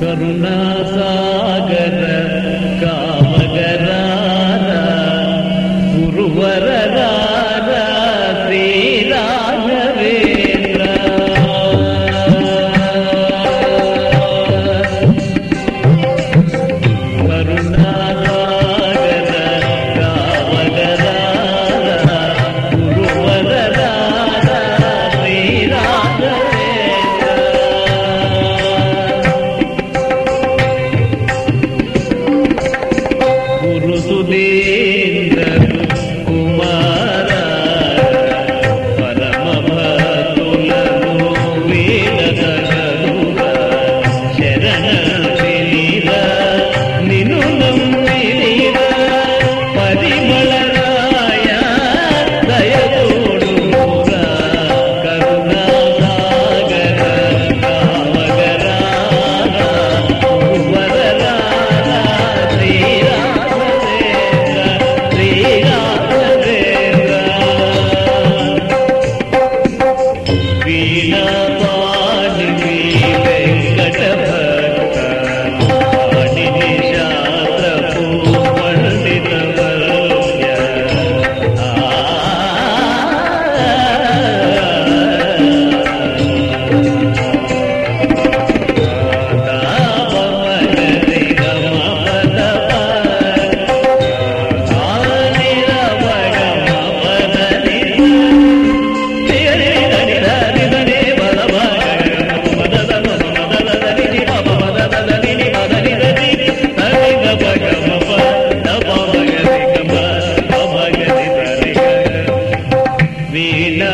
करुणा सागर Bina వీణ